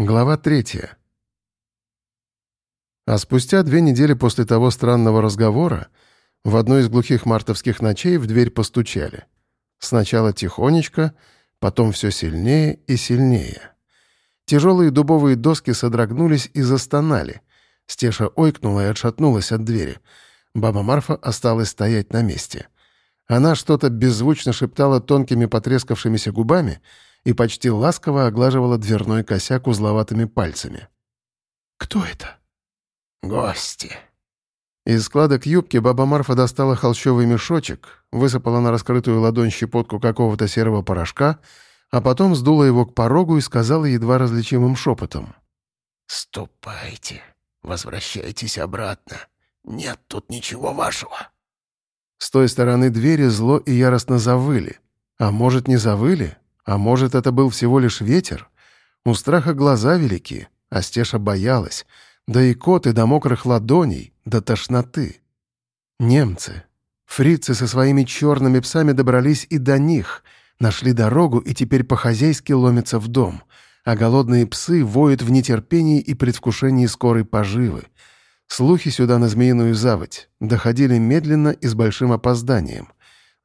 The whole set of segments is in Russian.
Глава третья. А спустя две недели после того странного разговора в одной из глухих мартовских ночей в дверь постучали. Сначала тихонечко, потом все сильнее и сильнее. Тяжелые дубовые доски содрогнулись и застонали. Стеша ойкнула и отшатнулась от двери. Баба Марфа осталась стоять на месте. Она что-то беззвучно шептала тонкими потрескавшимися губами — и почти ласково оглаживала дверной косяк узловатыми пальцами. «Кто это?» «Гости». Из складок юбки баба Марфа достала холщовый мешочек, высыпала на раскрытую ладонь щепотку какого-то серого порошка, а потом сдула его к порогу и сказала едва различимым шепотом. «Ступайте, возвращайтесь обратно. Нет тут ничего вашего». С той стороны двери зло и яростно завыли. А может, не завыли, а может, это был всего лишь ветер? У страха глаза велики, а Стеша боялась. Да и коты до мокрых ладоней, до тошноты. Немцы. Фрицы со своими черными псами добрались и до них, нашли дорогу и теперь по-хозяйски ломятся в дом, а голодные псы воют в нетерпении и предвкушении скорой поживы. Слухи сюда на Змеиную заводь доходили медленно и с большим опозданием.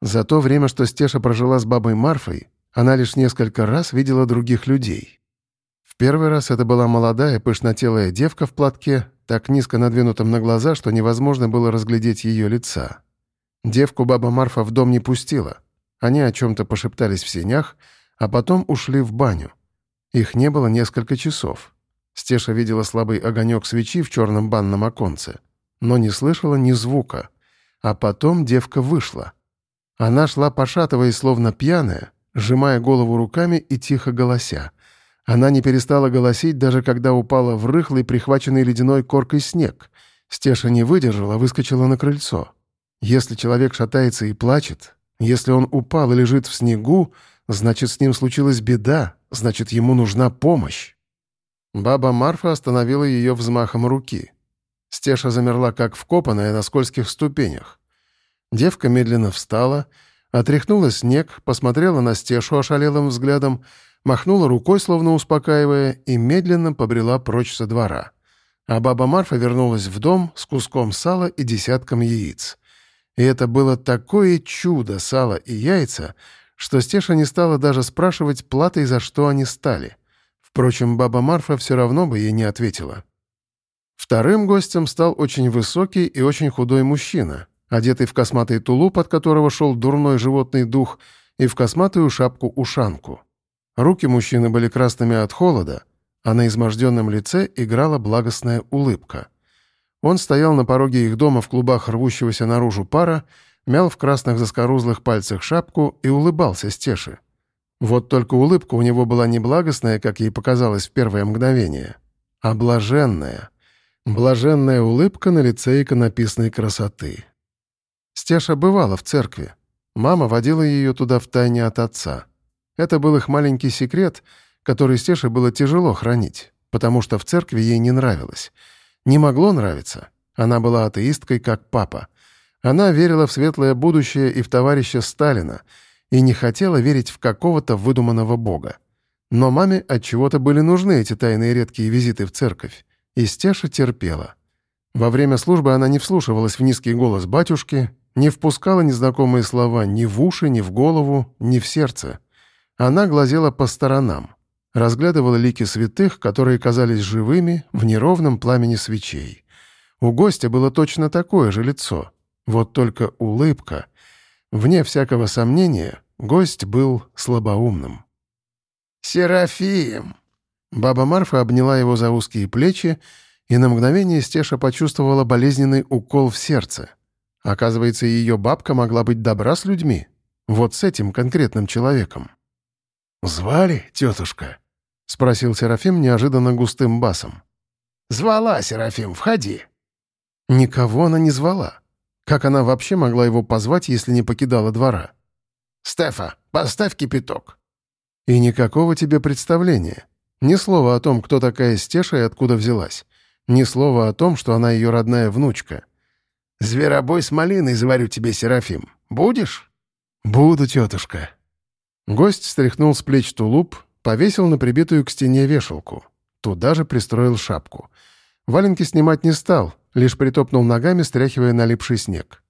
За то время, что Стеша прожила с бабой Марфой, она лишь несколько раз видела других людей. В первый раз это была молодая, пышнотелая девка в платке, так низко надвинутом на глаза, что невозможно было разглядеть ее лица. Девку баба Марфа в дом не пустила. Они о чем-то пошептались в сенях, а потом ушли в баню. Их не было несколько часов. Стеша видела слабый огонек свечи в черном банном оконце, но не слышала ни звука. А потом девка вышла. Она шла, пошатываясь, словно пьяная, сжимая голову руками и тихо голося. Она не перестала голосить, даже когда упала в рыхлый, прихваченный ледяной коркой снег. Стеша не выдержала, выскочила на крыльцо. Если человек шатается и плачет, если он упал и лежит в снегу, значит, с ним случилась беда, значит, ему нужна помощь. Баба Марфа остановила ее взмахом руки. Стеша замерла, как вкопанная на скользких ступенях. Девка медленно встала — Отряхнула снег, посмотрела на Стешу ошалелым взглядом, махнула рукой, словно успокаивая, и медленно побрела прочь со двора. А баба Марфа вернулась в дом с куском сала и десятком яиц. И это было такое чудо сала и яйца, что Стеша не стала даже спрашивать платой, за что они стали. Впрочем, баба Марфа все равно бы ей не ответила. Вторым гостем стал очень высокий и очень худой мужчина — одетый в косматый тулуп, от которого шел дурной животный дух, и в косматую шапку-ушанку. Руки мужчины были красными от холода, а на изможденном лице играла благостная улыбка. Он стоял на пороге их дома в клубах рвущегося наружу пара, мял в красных заскорузлых пальцах шапку и улыбался Стеши. Вот только улыбка у него была не благостная, как ей показалось в первое мгновение, а блаженная. Блаженная улыбка на лице иконописной красоты. Стеша бывала в церкви. Мама водила ее туда втайне от отца. Это был их маленький секрет, который Стеше было тяжело хранить, потому что в церкви ей не нравилось. Не могло нравиться. Она была атеисткой, как папа. Она верила в светлое будущее и в товарища Сталина и не хотела верить в какого-то выдуманного бога. Но маме от чего то были нужны эти тайные редкие визиты в церковь, и Стеша терпела. Во время службы она не вслушивалась в низкий голос батюшки не впускала незнакомые слова ни в уши, ни в голову, ни в сердце. Она глазела по сторонам, разглядывала лики святых, которые казались живыми в неровном пламени свечей. У гостя было точно такое же лицо, вот только улыбка. Вне всякого сомнения, гость был слабоумным. «Серафим!» Баба Марфа обняла его за узкие плечи, и на мгновение Стеша почувствовала болезненный укол в сердце — Оказывается, ее бабка могла быть добра с людьми. Вот с этим конкретным человеком. «Звали, тетушка?» — спросил Серафим неожиданно густым басом. «Звала, Серафим, входи». Никого она не звала. Как она вообще могла его позвать, если не покидала двора? «Стефа, поставь кипяток». И никакого тебе представления. Ни слова о том, кто такая Стеша и откуда взялась. Ни слова о том, что она ее родная внучка. Зверобой с малиной заварю тебе, Серафим. Будешь?» «Буду, тетушка». Гость стряхнул с плеч тулуп, повесил на прибитую к стене вешалку. Туда же пристроил шапку. Валенки снимать не стал, лишь притопнул ногами, стряхивая налипший снег.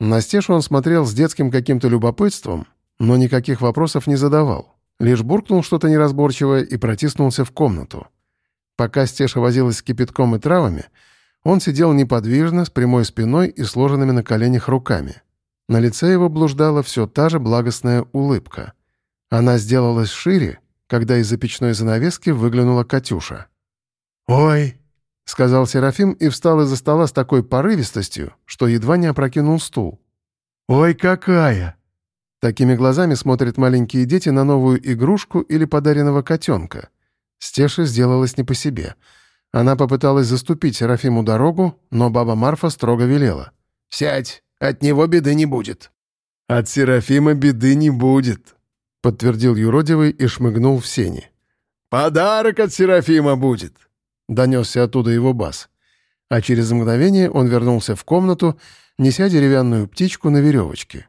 На Стешу он смотрел с детским каким-то любопытством, но никаких вопросов не задавал. Лишь буркнул что-то неразборчивое и протиснулся в комнату. Пока Стеша возилась с кипятком и травами, он сидел неподвижно, с прямой спиной и сложенными на коленях руками. На лице его блуждала все та же благостная улыбка. Она сделалась шире, когда из-за печной занавески выглянула Катюша. «Ой!» — сказал Серафим и встал из-за стола с такой порывистостью, что едва не опрокинул стул. «Ой, какая!» Такими глазами смотрят маленькие дети на новую игрушку или подаренного котенка. Стеша сделалась не по себе. Она попыталась заступить Серафиму дорогу, но баба Марфа строго велела. «Сядь, от него беды не будет». «От Серафима беды не будет», — подтвердил юродивый и шмыгнул в сени. «Подарок от Серафима будет», — донесся оттуда его бас. А через мгновение он вернулся в комнату, неся деревянную птичку на веревочке.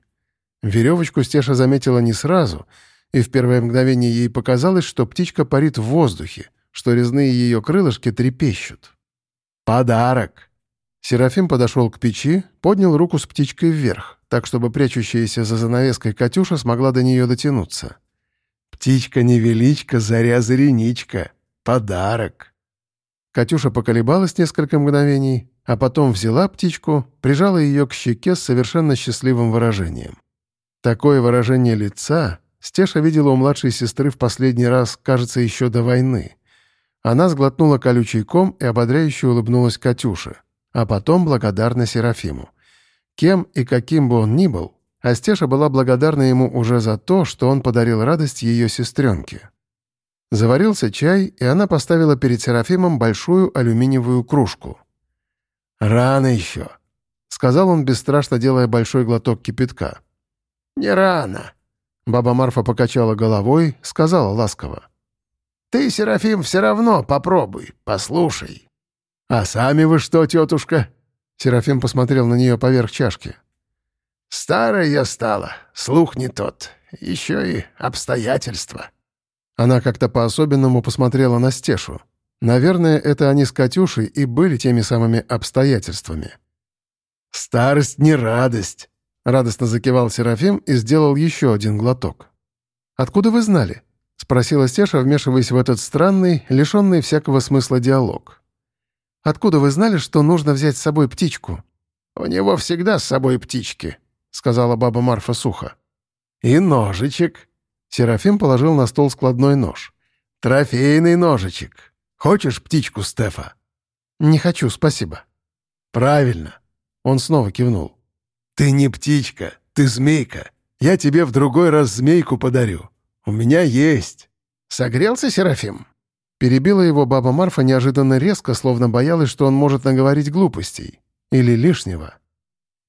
Веревочку Стеша заметила не сразу, и в первое мгновение ей показалось, что птичка парит в воздухе, что резные ее крылышки трепещут. «Подарок!» Серафим подошел к печи, поднял руку с птичкой вверх, так чтобы прячущаяся за занавеской Катюша смогла до нее дотянуться. «Птичка-невеличка, заря-зареничка! Подарок!» Катюша поколебалась несколько мгновений, а потом взяла птичку, прижала ее к щеке с совершенно счастливым выражением. Такое выражение лица Стеша видела у младшей сестры в последний раз, кажется, еще до войны. Она сглотнула колючий ком и ободряюще улыбнулась Катюше, а потом благодарна Серафиму. Кем и каким бы он ни был, Астеша была благодарна ему уже за то, что он подарил радость ее сестренке. Заварился чай, и она поставила перед Серафимом большую алюминиевую кружку. «Рано еще», — сказал он, бесстрашно делая большой глоток кипятка. «Не рано», — баба Марфа покачала головой, сказала ласково. «Ты, Серафим, все равно попробуй, послушай». «А сами вы что, тетушка?» Серафим посмотрел на нее поверх чашки. «Старая я стала, слух не тот, еще и обстоятельства». Она как-то по-особенному посмотрела на Стешу. Наверное, это они с Катюшей и были теми самыми обстоятельствами. «Старость не радость», — радостно закивал Серафим и сделал еще один глоток. «Откуда вы знали?» — спросила Стеша, вмешиваясь в этот странный, лишенный всякого смысла диалог. «Откуда вы знали, что нужно взять с собой птичку?» «У него всегда с собой птички», — сказала баба Марфа сухо. «И ножичек», Серафим положил на стол складной нож. «Трофейный ножичек. Хочешь птичку, Стефа?» «Не хочу, спасибо». «Правильно». Он снова кивнул. «Ты не птичка, ты змейка. Я тебе в другой раз змейку подарю. У меня есть». «Согрелся, Серафим?» Перебила его баба Марфа неожиданно резко, словно боялась, что он может наговорить глупостей. Или лишнего.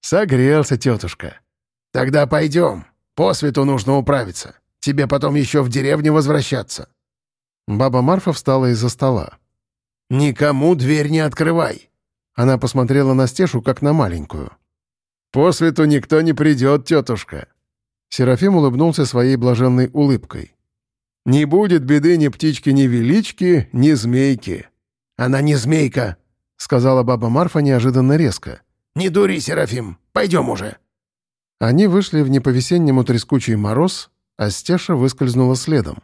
«Согрелся, тетушка». «Тогда пойдем. По свету нужно управиться. Тебе потом еще в деревню возвращаться». Баба Марфа встала из-за стола. «Никому дверь не открывай!» Она посмотрела на Стешу, как на маленькую. «По свету никто не придет, тетушка!» Серафим улыбнулся своей блаженной улыбкой. «Не будет беды ни птички, ни велички, ни змейки!» «Она не змейка!» — сказала баба Марфа неожиданно резко. «Не дури, Серафим, пойдем уже!» Они вышли в неповесеннему трескучий мороз, а Стеша выскользнула следом.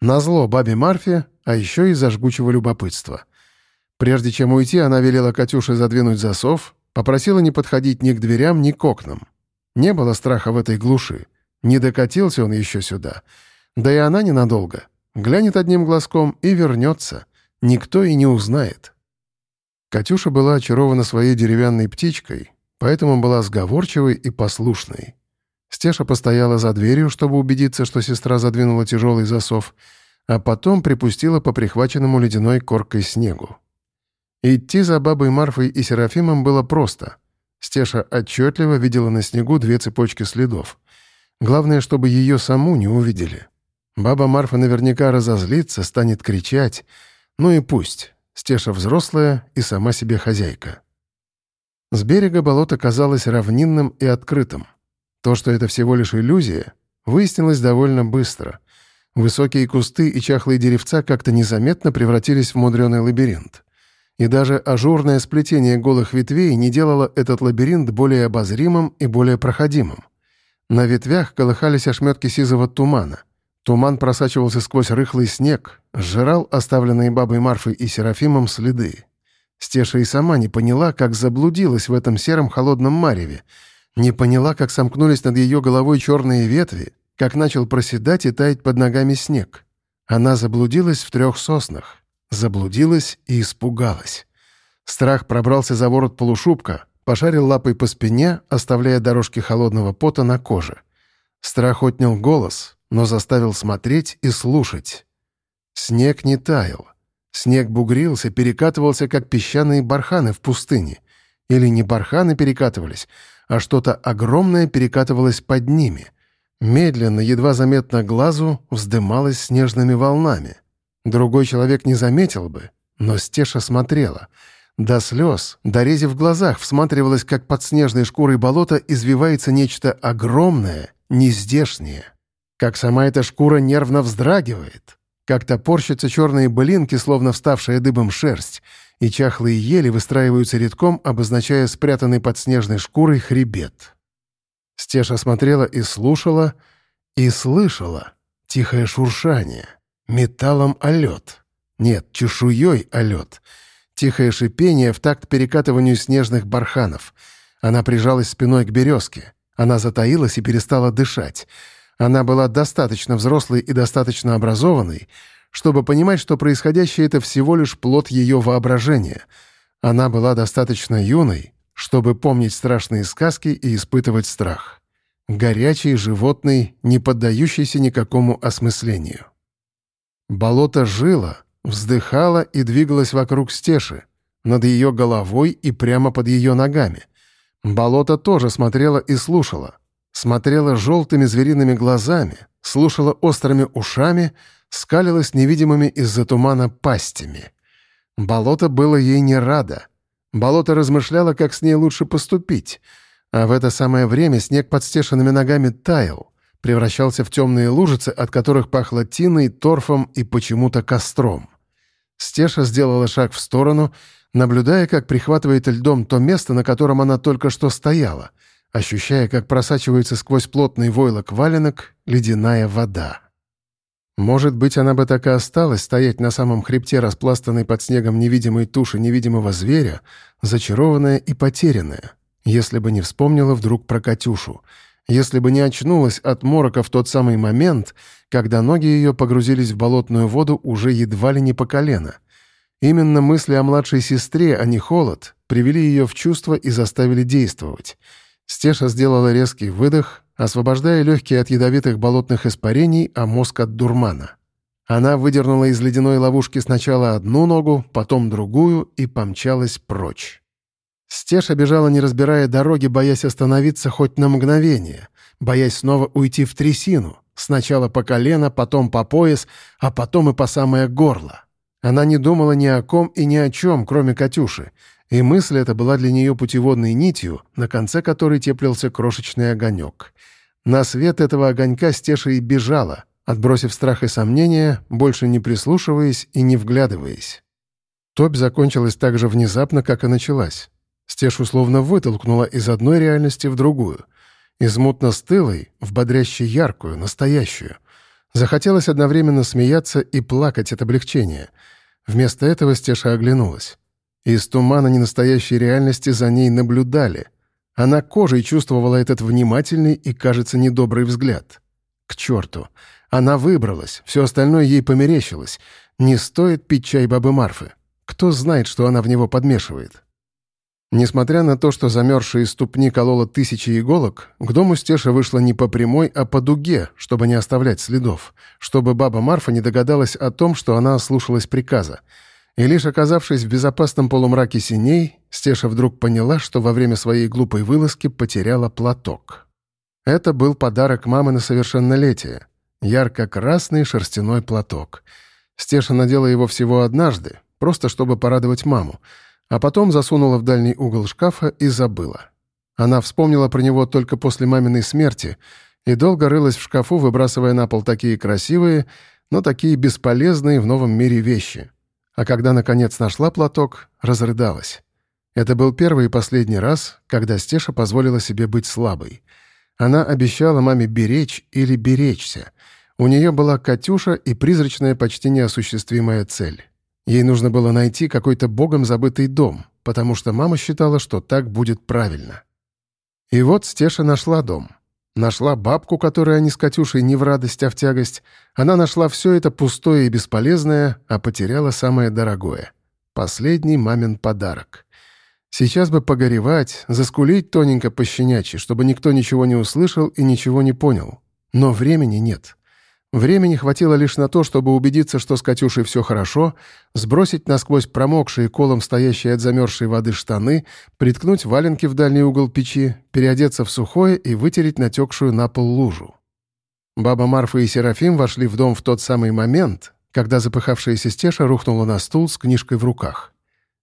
Назло бабе Марфе, а еще из-за жгучего любопытства. Прежде чем уйти, она велела Катюше задвинуть засов, попросила не подходить ни к дверям, ни к окнам. Не было страха в этой глуши. Не докатился он еще сюда. Да и она ненадолго. Глянет одним глазком и вернется. Никто и не узнает. Катюша была очарована своей деревянной птичкой, поэтому была сговорчивой и послушной. Стеша постояла за дверью, чтобы убедиться, что сестра задвинула тяжелый засов, а потом припустила по прихваченному ледяной коркой снегу. Идти за бабой Марфой и Серафимом было просто. Стеша отчетливо видела на снегу две цепочки следов. Главное, чтобы ее саму не увидели. Баба Марфа наверняка разозлится, станет кричать. Ну и пусть. Стеша взрослая и сама себе хозяйка. С берега болото казалось равнинным и открытым. То, что это всего лишь иллюзия, выяснилось довольно быстро. Высокие кусты и чахлые деревца как-то незаметно превратились в мудреный лабиринт. И даже ажурное сплетение голых ветвей не делало этот лабиринт более обозримым и более проходимым. На ветвях колыхались ошметки сизого тумана. Туман просачивался сквозь рыхлый снег, сжирал оставленные бабой Марфой и Серафимом следы. Стеша и сама не поняла, как заблудилась в этом сером холодном мареве, не поняла, как сомкнулись над ее головой черные ветви, как начал проседать и таять под ногами снег. Она заблудилась в трех соснах. Заблудилась и испугалась. Страх пробрался за ворот полушубка, пошарил лапой по спине, оставляя дорожки холодного пота на коже. Страх отнял голос, но заставил смотреть и слушать. Снег не таял. Снег бугрился, перекатывался, как песчаные барханы в пустыне. Или не барханы перекатывались, а что-то огромное перекатывалось под ними. Медленно, едва заметно глазу, вздымалось снежными волнами. Другой человек не заметил бы, но Стеша смотрела. До слез, до рези в глазах, всматривалась, как под снежной шкурой болота извивается нечто огромное, нездешнее. Как сама эта шкура нервно вздрагивает. Как топорщатся черные былинки, словно вставшая дыбом шерсть, и чахлые ели выстраиваются редком, обозначая спрятанный под снежной шкурой хребет. Стеша смотрела и слушала, и слышала тихое шуршание, металлом о лед. Нет, чешуей о лед. Тихое шипение в такт перекатыванию снежных барханов. Она прижалась спиной к березке. Она затаилась и перестала дышать. Она была достаточно взрослой и достаточно образованной, чтобы понимать, что происходящее — это всего лишь плод ее воображения. Она была достаточно юной, чтобы помнить страшные сказки и испытывать страх. Горячий, животный, не поддающийся никакому осмыслению. Болото жило, вздыхало и двигалось вокруг стеши, над ее головой и прямо под ее ногами. Болото тоже смотрело и слушало. Смотрело желтыми звериными глазами, слушало острыми ушами, скалилось невидимыми из-за тумана пастями. Болото было ей не радо — Болото размышляло, как с ней лучше поступить. А в это самое время снег под стешенными ногами таял, превращался в темные лужицы, от которых пахло тиной, торфом и почему-то костром. Стеша сделала шаг в сторону, наблюдая, как прихватывает льдом то место, на котором она только что стояла, ощущая, как просачивается сквозь плотный войлок валенок ледяная вода. Может быть, она бы так и осталась стоять на самом хребте, распластанной под снегом невидимой туши невидимого зверя, зачарованная и потерянная, если бы не вспомнила вдруг про Катюшу, если бы не очнулась от морока в тот самый момент, когда ноги ее погрузились в болотную воду уже едва ли не по колено. Именно мысли о младшей сестре, а не холод, привели ее в чувство и заставили действовать. Стеша сделала резкий выдох, освобождая легкие от ядовитых болотных испарений, а мозг от дурмана. Она выдернула из ледяной ловушки сначала одну ногу, потом другую и помчалась прочь. Стеша бежала, не разбирая дороги, боясь остановиться хоть на мгновение, боясь снова уйти в трясину, сначала по колено, потом по пояс, а потом и по самое горло. Она не думала ни о ком и ни о чем, кроме Катюши, и мысль эта была для нее путеводной нитью, на конце которой теплился крошечный огонек. На свет этого огонька Стеша и бежала, отбросив страх и сомнения, больше не прислушиваясь и не вглядываясь. Топь закончилась так же внезапно, как и началась. Стешу словно вытолкнула из одной реальности в другую. Из мутно-стылой в бодряще яркую, настоящую. Захотелось одновременно смеяться и плакать от облегчения. Вместо этого Стеша оглянулась. Из тумана ненастоящей реальности за ней наблюдали. Она кожей чувствовала этот внимательный и, кажется, недобрый взгляд. К черту! Она выбралась, все остальное ей померещилось. Не стоит пить чай бабы Марфы. Кто знает, что она в него подмешивает? Несмотря на то, что замерзшие ступни колола тысячи иголок, к дому Стеша вышла не по прямой, а по дуге, чтобы не оставлять следов, чтобы баба Марфа не догадалась о том, что она слушалась приказа. И лишь оказавшись в безопасном полумраке синей, Стеша вдруг поняла, что во время своей глупой вылазки потеряла платок. Это был подарок мамы на совершеннолетие. Ярко-красный шерстяной платок. Стеша надела его всего однажды, просто чтобы порадовать маму, а потом засунула в дальний угол шкафа и забыла. Она вспомнила про него только после маминой смерти и долго рылась в шкафу, выбрасывая на пол такие красивые, но такие бесполезные в новом мире вещи. А когда, наконец, нашла платок, разрыдалась. Это был первый и последний раз, когда Стеша позволила себе быть слабой. Она обещала маме беречь или беречься. У нее была Катюша и призрачная, почти неосуществимая цель. Ей нужно было найти какой-то богом забытый дом, потому что мама считала, что так будет правильно. И вот Стеша нашла дом. Нашла бабку, которой они с Катюшей не в радость, а в тягость. Она нашла все это пустое и бесполезное, а потеряла самое дорогое. Последний мамин подарок. Сейчас бы погоревать, заскулить тоненько пощенячьи, чтобы никто ничего не услышал и ничего не понял. Но времени нет. Времени хватило лишь на то, чтобы убедиться, что с Катюшей все хорошо, сбросить насквозь промокшие колом стоящие от замерзшей воды штаны, приткнуть валенки в дальний угол печи, переодеться в сухое и вытереть натекшую на пол лужу. Баба Марфа и Серафим вошли в дом в тот самый момент, когда запыхавшаяся стеша рухнула на стул с книжкой в руках.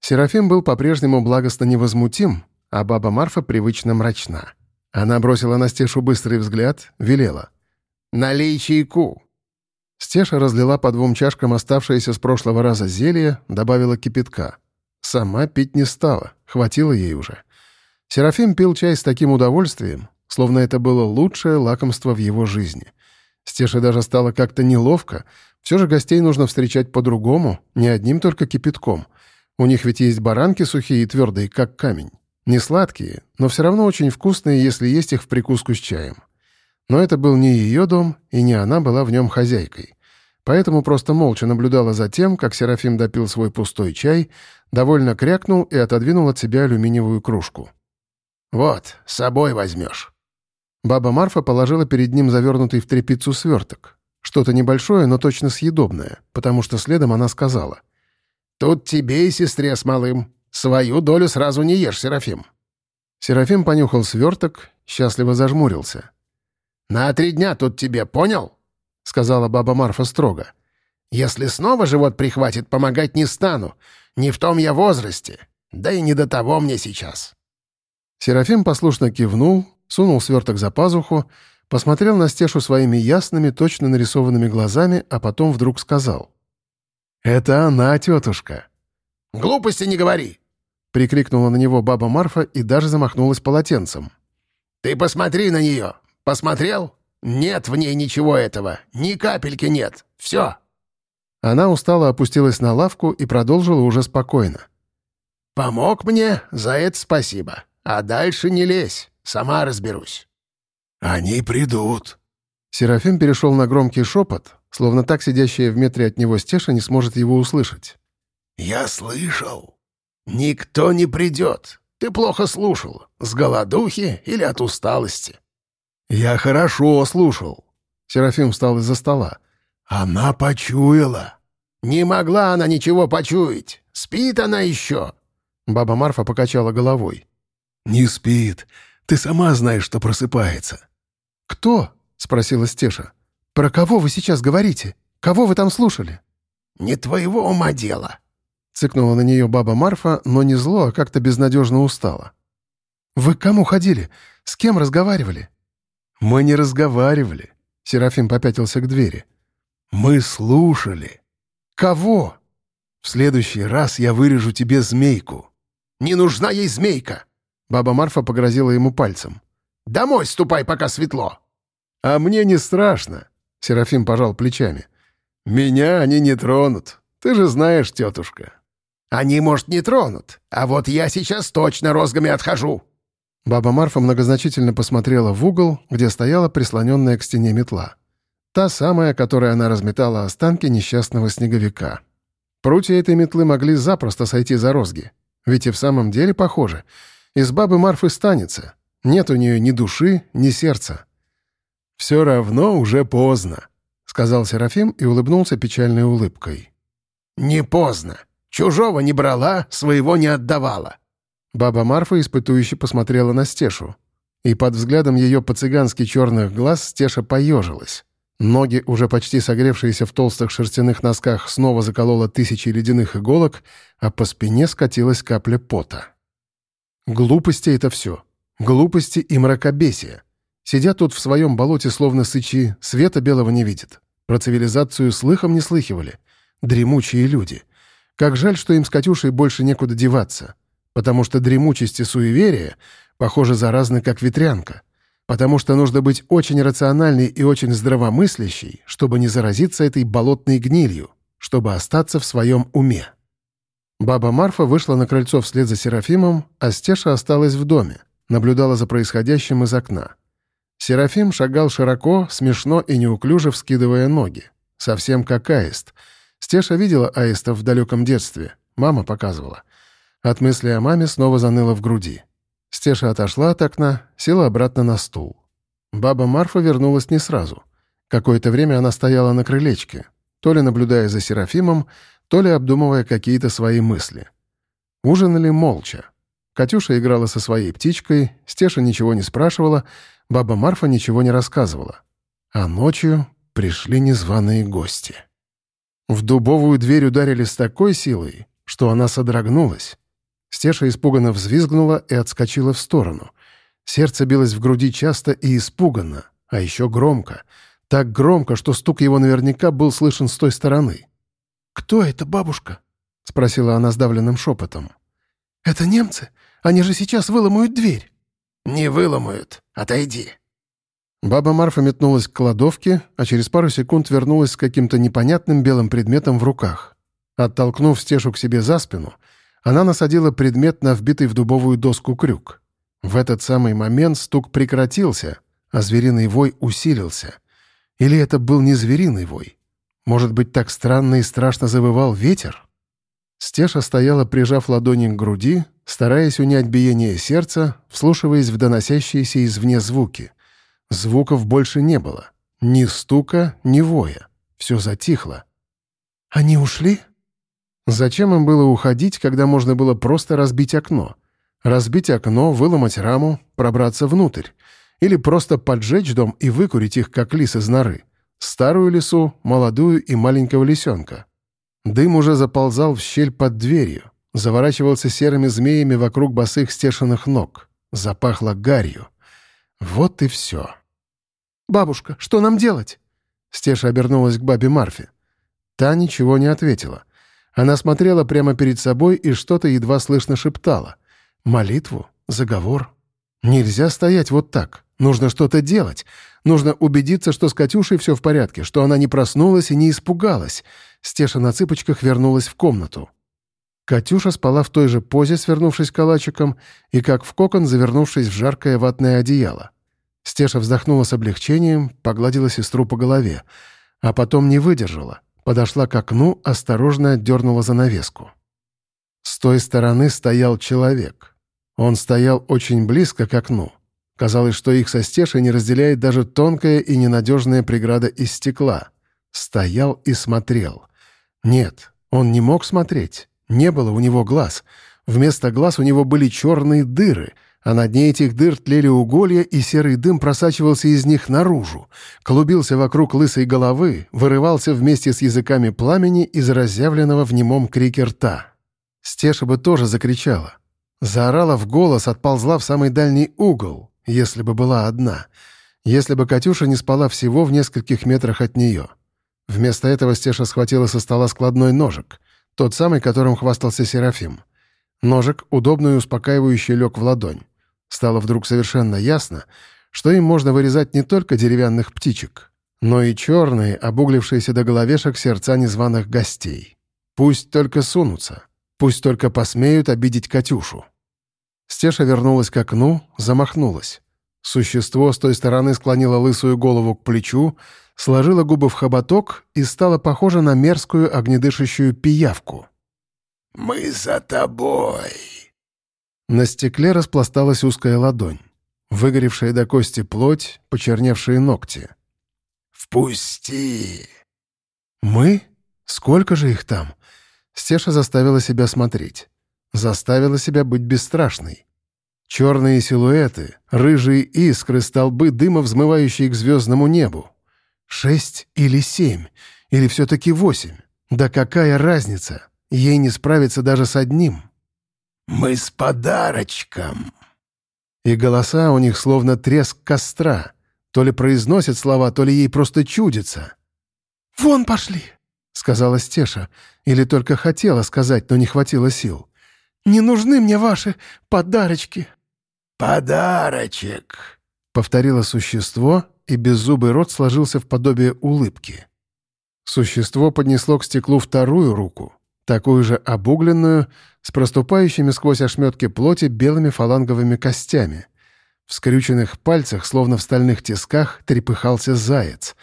Серафим был по-прежнему благостно невозмутим, а баба Марфа привычно мрачна. Она бросила на стешу быстрый взгляд, велела — Налей чайку». Стеша разлила по двум чашкам оставшееся с прошлого раза зелье, добавила кипятка. Сама пить не стала, хватило ей уже. Серафим пил чай с таким удовольствием, словно это было лучшее лакомство в его жизни. Стеше даже стало как-то неловко. Все же гостей нужно встречать по-другому, не одним только кипятком. У них ведь есть баранки сухие и твердые, как камень. Не сладкие, но все равно очень вкусные, если есть их в прикуску с чаем. Но это был не ее дом, и не она была в нем хозяйкой. Поэтому просто молча наблюдала за тем, как Серафим допил свой пустой чай, довольно крякнул и отодвинул от себя алюминиевую кружку. «Вот, с собой возьмешь». Баба Марфа положила перед ним завернутый в тряпицу сверток. Что-то небольшое, но точно съедобное, потому что следом она сказала. «Тут тебе и сестре с малым. Свою долю сразу не ешь, Серафим». Серафим понюхал сверток, счастливо зажмурился. «На три дня тут тебе, понял?» — сказала баба Марфа строго. «Если снова живот прихватит, помогать не стану. Не в том я возрасте. Да и не до того мне сейчас». Серафим послушно кивнул, сунул сверток за пазуху, посмотрел на Стешу своими ясными, точно нарисованными глазами, а потом вдруг сказал. «Это она, тетушка». «Глупости не говори!» — прикрикнула на него баба Марфа и даже замахнулась полотенцем. «Ты посмотри на нее! Посмотрел? Нет в ней ничего этого. Ни капельки нет. Все». Она устало опустилась на лавку и продолжила уже спокойно. «Помог мне, за это спасибо. А дальше не лезь, сама разберусь». «Они придут». Серафим перешел на громкий шепот, словно так сидящая в метре от него Стеша не сможет его услышать. «Я слышал. Никто не придет. Ты плохо слушал. С голодухи или от усталости. «Я хорошо слушал». Серафим встал из-за стола. «Она почуяла». «Не могла она ничего почуять. Спит она еще». Баба Марфа покачала головой. «Не спит. Ты сама знаешь, что просыпается». «Кто?» — спросила Стеша. «Про кого вы сейчас говорите? Кого вы там слушали?» «Не твоего ума дело», — цыкнула на нее баба Марфа, но не зло, а как-то безнадежно устала. «Вы к кому ходили? С кем разговаривали?» «Мы не разговаривали», — Серафим попятился к двери. «Мы слушали». «Кого?» «В следующий раз я вырежу тебе змейку». «Не нужна ей змейка!» Баба Марфа погрозила ему пальцем. «Домой ступай, пока светло!» «А мне не страшно», — Серафим пожал плечами. «Меня они не тронут. Ты же знаешь, тетушка». «Они, может, не тронут, а вот я сейчас точно розгами отхожу», Баба Марфа многозначительно посмотрела в угол, где стояла прислоненная к стене метла. Та самая, которой она разметала останки несчастного снеговика. Прутья этой метлы могли запросто сойти за розги. Ведь и в самом деле похоже. Из бабы Марфы станется. Нет у нее ни души, ни сердца. «Все равно уже поздно», — сказал Серафим и улыбнулся печальной улыбкой. «Не поздно. Чужого не брала, своего не отдавала. Баба Марфа испытующе посмотрела на Стешу. И под взглядом ее по-цыгански черных глаз Стеша поежилась. Ноги, уже почти согревшиеся в толстых шерстяных носках, снова заколола тысячи ледяных иголок, а по спине скатилась капля пота. Глупости это все. Глупости и мракобесие. Сидят тут в своем болоте, словно сычи, света белого не видят. Про цивилизацию слыхом не слыхивали. Дремучие люди. Как жаль, что им с Катюшей больше некуда деваться. Потому что дремучесть и суеверие, похоже, заразны, как ветрянка. Потому что нужно быть очень рациональной и очень здравомыслящей, чтобы не заразиться этой болотной гнилью, чтобы остаться в своем уме. Баба Марфа вышла на крыльцо вслед за Серафимом, а Стеша осталась в доме, наблюдала за происходящим из окна. Серафим шагал широко, смешно и неуклюже вскидывая ноги. Совсем как аист. Стеша видела аистов в далеком детстве. Мама показывала. От мысли о маме снова заныло в груди. Стеша отошла от окна, села обратно на стул. Баба Марфа вернулась не сразу. Какое-то время она стояла на крылечке, то ли наблюдая за Серафимом, то ли обдумывая какие-то свои мысли. Ужинали молча. Катюша играла со своей птичкой, Стеша ничего не спрашивала, баба Марфа ничего не рассказывала. А ночью пришли незваные гости. В дубовую дверь ударили с такой силой, что она содрогнулась. Стеша испуганно взвизгнула и отскочила в сторону. Сердце билось в груди часто и испуганно, а еще громко. Так громко, что стук его наверняка был слышен с той стороны. «Кто это, бабушка?» — спросила она сдавленным шепотом. «Это немцы? Они же сейчас выломают дверь». «Не выломают. Отойди». Баба Марфа метнулась к кладовке, а через пару секунд вернулась с каким-то непонятным белым предметом в руках. Оттолкнув Стешу к себе за спину, она насадила предмет на вбитый в дубовую доску крюк. В этот самый момент стук прекратился, а звериный вой усилился. Или это был не звериный вой? Может быть, так странно и страшно завывал ветер? Стеша стояла, прижав ладони к груди, стараясь унять биение сердца, вслушиваясь в доносящиеся извне звуки. Звуков больше не было. Ни стука, ни воя. Все затихло. «Они ушли?» Зачем им было уходить, когда можно было просто разбить окно? Разбить окно, выломать раму, пробраться внутрь. Или просто поджечь дом и выкурить их, как лис из норы. Старую лису, молодую и маленького лисенка. Дым уже заползал в щель под дверью, заворачивался серыми змеями вокруг босых стешенных ног. Запахло гарью. Вот и все. «Бабушка, что нам делать?» Стеша обернулась к бабе Марфе. Та ничего не ответила. Она смотрела прямо перед собой и что-то едва слышно шептала. Молитву? Заговор? Нельзя стоять вот так. Нужно что-то делать. Нужно убедиться, что с Катюшей все в порядке, что она не проснулась и не испугалась. Стеша на цыпочках вернулась в комнату. Катюша спала в той же позе, свернувшись калачиком, и как в кокон, завернувшись в жаркое ватное одеяло. Стеша вздохнула с облегчением, погладила сестру по голове, а потом не выдержала. Подошла к окну, осторожно отдернула занавеску. С той стороны стоял человек. Он стоял очень близко к окну. Казалось, что их со Стешей не разделяет даже тонкая и ненадежная преграда из стекла. Стоял и смотрел. Нет, он не мог смотреть. Не было у него глаз. Вместо глаз у него были черные дыры, а на дне этих дыр тлели уголья, и серый дым просачивался из них наружу, клубился вокруг лысой головы, вырывался вместе с языками пламени из разъявленного в немом крике рта. Стеша бы тоже закричала. Заорала в голос, отползла в самый дальний угол, если бы была одна. Если бы Катюша не спала всего в нескольких метрах от нее. Вместо этого Стеша схватила со стола складной ножик, тот самый, которым хвастался Серафим. Ножик, удобно и успокаивающе лег в ладонь. Стало вдруг совершенно ясно, что им можно вырезать не только деревянных птичек, но и черные, обуглившиеся до головешек сердца незваных гостей. Пусть только сунутся, пусть только посмеют обидеть Катюшу. Стеша вернулась к окну, замахнулась. Существо с той стороны склонило лысую голову к плечу, сложила губы в хоботок и стала похожа на мерзкую огнедышащую пиявку. «Мы за тобой!» На стекле распласталась узкая ладонь. Выгоревшая до кости плоть, почерневшие ногти. «Впусти!» «Мы? Сколько же их там?» Стеша заставила себя смотреть. Заставила себя быть бесстрашной. Черные силуэты, рыжие искры, столбы дыма, взмывающие к звездному небу. Шесть или семь, или все-таки восемь. Да какая разница? Ей не справиться даже с одним. «Мы с подарочком!» И голоса у них словно треск костра. То ли произносят слова, то ли ей просто чудится. «Вон пошли!» — сказала Стеша. Или только хотела сказать, но не хватило сил. «Не нужны мне ваши подарочки!» «Подарочек!» — повторило существо, и беззубый рот сложился в подобие улыбки. Существо поднесло к стеклу вторую руку, такую же обугленную, с проступающими сквозь ошметки плоти белыми фаланговыми костями. В скрюченных пальцах, словно в стальных тисках, трепыхался заяц.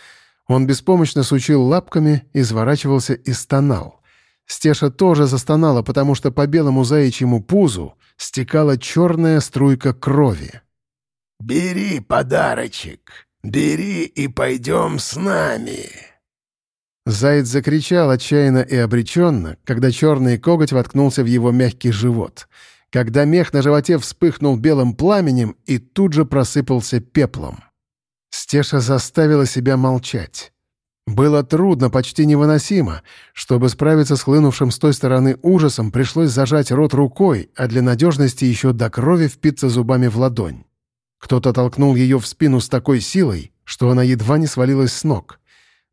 Он беспомощно сучил лапками, изворачивался и стонал. Стеша тоже застонала, потому что по белому заячьему пузу стекала черная струйка крови. «Бери подарочек, бери и пойдем с нами!» Заяц закричал отчаянно и обреченно, когда черный коготь воткнулся в его мягкий живот, когда мех на животе вспыхнул белым пламенем и тут же просыпался пеплом. Стеша заставила себя молчать. Было трудно, почти невыносимо. Чтобы справиться с хлынувшим с той стороны ужасом, пришлось зажать рот рукой, а для надежности еще до крови впиться зубами в ладонь. Кто-то толкнул ее в спину с такой силой, что она едва не свалилась с ног.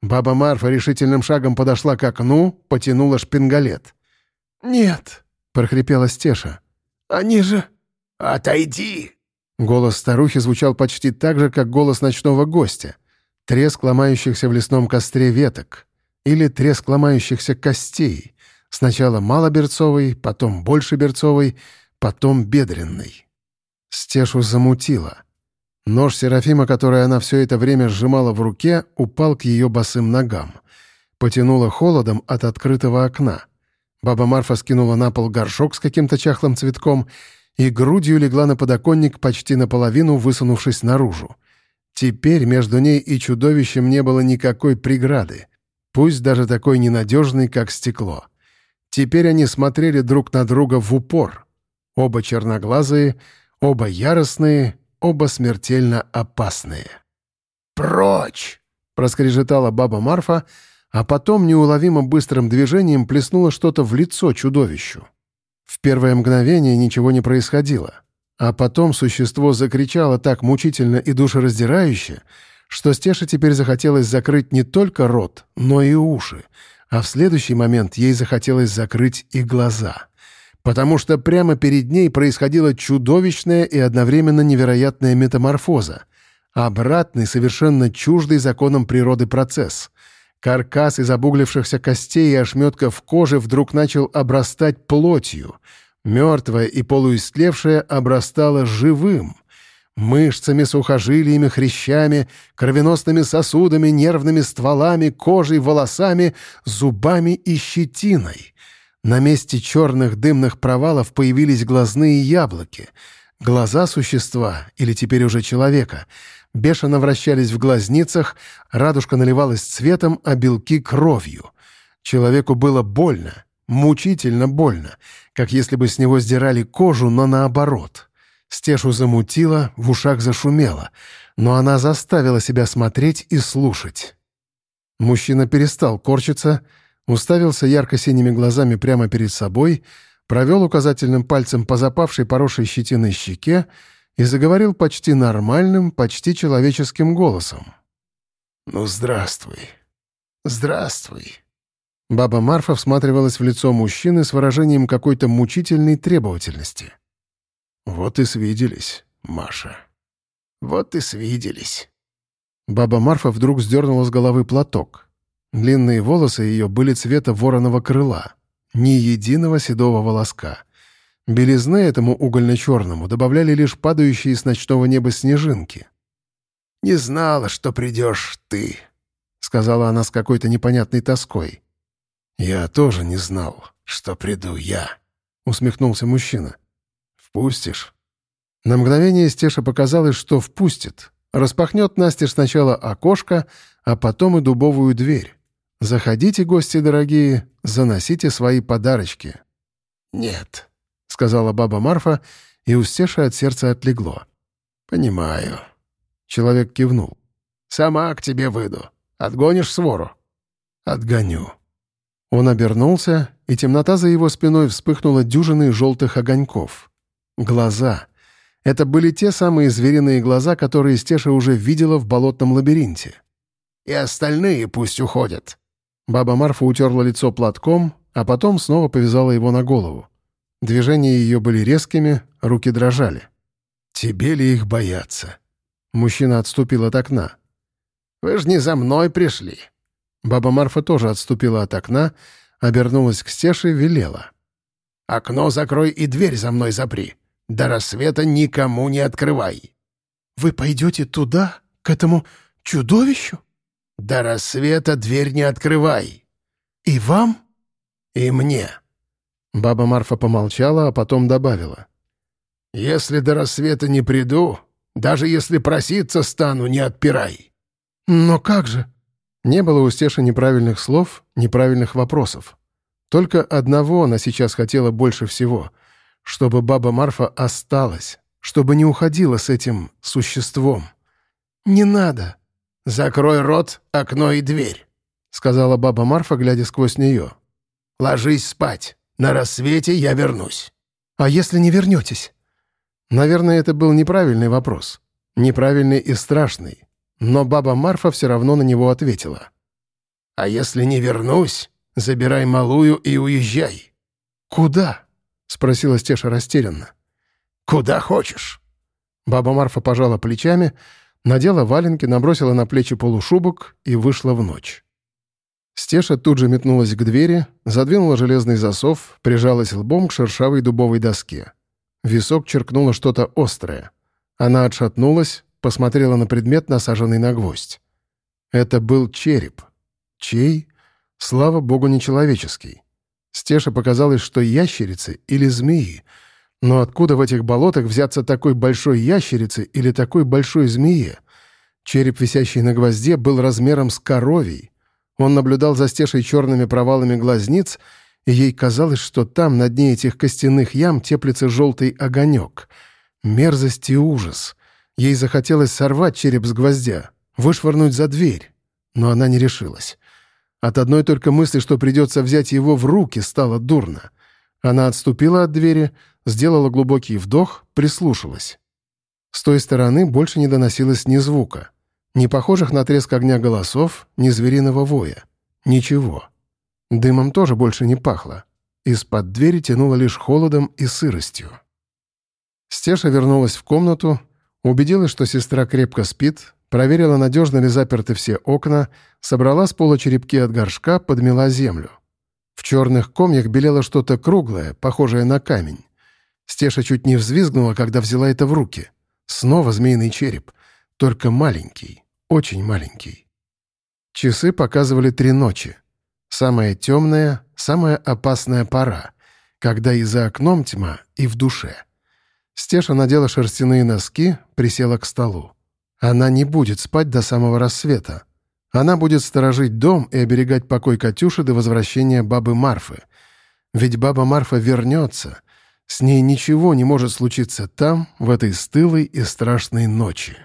Баба Марфа решительным шагом подошла к окну, потянула шпингалет. «Нет», — прохрипела Стеша. «Они же...» «Отойди!» Голос старухи звучал почти так же, как голос ночного гостя. Треск ломающихся в лесном костре веток. Или треск ломающихся костей. Сначала малоберцовый, потом больше берцовый, потом бедренный. Стешу замутила. Нож Серафима, который она все это время сжимала в руке, упал к ее босым ногам. Потянуло холодом от открытого окна. Баба Марфа скинула на пол горшок с каким-то чахлым цветком и грудью легла на подоконник почти наполовину, высунувшись наружу. Теперь между ней и чудовищем не было никакой преграды, пусть даже такой ненадежной, как стекло. Теперь они смотрели друг на друга в упор. Оба черноглазые, оба яростные, оба смертельно опасные. «Прочь!» — проскрежетала баба Марфа, а потом неуловимо быстрым движением плеснула что-то в лицо чудовищу. В первое мгновение ничего не происходило, а потом существо закричало так мучительно и душераздирающе, что Стеше теперь захотелось закрыть не только рот, но и уши, а в следующий момент ей захотелось закрыть и глаза потому что прямо перед ней происходила чудовищная и одновременно невероятная метаморфоза. Обратный, совершенно чуждый законам природы процесс. Каркас из обуглившихся костей и ошметков кожи вдруг начал обрастать плотью. Мертвое и полуистлевшее обрастало живым. Мышцами, сухожилиями, хрящами, кровеносными сосудами, нервными стволами, кожей, волосами, зубами и щетиной — на месте черных дымных провалов появились глазные яблоки. Глаза существа, или теперь уже человека, бешено вращались в глазницах, радужка наливалась цветом, а белки — кровью. Человеку было больно, мучительно больно, как если бы с него сдирали кожу, но наоборот. Стешу замутило, в ушах зашумело, но она заставила себя смотреть и слушать. Мужчина перестал корчиться — уставился ярко-синими глазами прямо перед собой, провел указательным пальцем по запавшей поросшей щетиной щеке и заговорил почти нормальным, почти человеческим голосом. «Ну, здравствуй. Здравствуй». Баба Марфа всматривалась в лицо мужчины с выражением какой-то мучительной требовательности. «Вот и свиделись, Маша. Вот и свиделись». Баба Марфа вдруг сдернула с головы платок. Длинные волосы ее были цвета вороного крыла. Ни единого седого волоска. Белизны этому угольно-черному добавляли лишь падающие с ночного неба снежинки. «Не знала, что придешь ты», — сказала она с какой-то непонятной тоской. «Я тоже не знал, что приду я», — усмехнулся мужчина. «Впустишь?» На мгновение Стеша показалось, что впустит. Распахнет Настя сначала окошко, а потом и дубовую дверь. Заходите, гости дорогие, заносите свои подарочки». «Нет», — сказала баба Марфа, и у Стеши от сердца отлегло. «Понимаю». Человек кивнул. «Сама к тебе выйду. Отгонишь свору?» «Отгоню». Он обернулся, и темнота за его спиной вспыхнула дюжиной желтых огоньков. Глаза. Это были те самые звериные глаза, которые Стеша уже видела в болотном лабиринте. «И остальные пусть уходят». Баба Марфа утерла лицо платком, а потом снова повязала его на голову. Движения ее были резкими, руки дрожали. «Тебе ли их бояться?» Мужчина отступил от окна. «Вы же не за мной пришли». Баба Марфа тоже отступила от окна, обернулась к Стеше, велела. «Окно закрой и дверь за мной запри. До рассвета никому не открывай». «Вы пойдете туда, к этому чудовищу?» «До рассвета дверь не открывай». «И вам?» «И мне». Баба Марфа помолчала, а потом добавила. «Если до рассвета не приду, даже если проситься стану, не отпирай». «Но как же?» Не было у Стеши неправильных слов, неправильных вопросов. Только одного она сейчас хотела больше всего — чтобы баба Марфа осталась, чтобы не уходила с этим существом. «Не надо». «Закрой рот, окно и дверь», — сказала баба Марфа, глядя сквозь нее. «Ложись спать. На рассвете я вернусь». «А если не вернетесь?» Наверное, это был неправильный вопрос. Неправильный и страшный. Но баба Марфа все равно на него ответила. «А если не вернусь, забирай малую и уезжай». «Куда?» — спросила Стеша растерянно. «Куда хочешь». Баба Марфа пожала плечами, надела валенки, набросила на плечи полушубок и вышла в ночь. Стеша тут же метнулась к двери, задвинула железный засов, прижалась лбом к шершавой дубовой доске. Висок черкнуло что-то острое. Она отшатнулась, посмотрела на предмет, насаженный на гвоздь. Это был череп. Чей? Слава богу, нечеловеческий. Стеша показалось, что ящерицы или змеи. Но откуда в этих болотах взяться такой большой ящерицы или такой большой змеи? Череп, висящий на гвозде, был размером с коровий. Он наблюдал за Стешей черными провалами глазниц, и ей казалось, что там, на дне этих костяных ям, теплится желтый огонек. Мерзость и ужас. Ей захотелось сорвать череп с гвоздя, вышвырнуть за дверь, но она не решилась. От одной только мысли, что придется взять его в руки, стало дурно. Она отступила от двери, сделала глубокий вдох, прислушалась. С той стороны больше не доносилось ни звука. Ни похожих на треск огня голосов, ни звериного воя. Ничего. Дымом тоже больше не пахло. Из-под двери тянуло лишь холодом и сыростью. Стеша вернулась в комнату, Убедилась, что сестра крепко спит, проверила, надежно ли заперты все окна, собрала с пола черепки от горшка, подмела землю. В черных комьях белело что-то круглое, похожее на камень. Стеша чуть не взвизгнула, когда взяла это в руки. Снова змеиный череп, только маленький, очень маленький. Часы показывали три ночи. Самая темная, самая опасная пора, когда и за окном тьма, и в душе — Стеша надела шерстяные носки, присела к столу. Она не будет спать до самого рассвета. Она будет сторожить дом и оберегать покой Катюши до возвращения бабы Марфы. Ведь баба Марфа вернется. С ней ничего не может случиться там, в этой стылой и страшной ночи.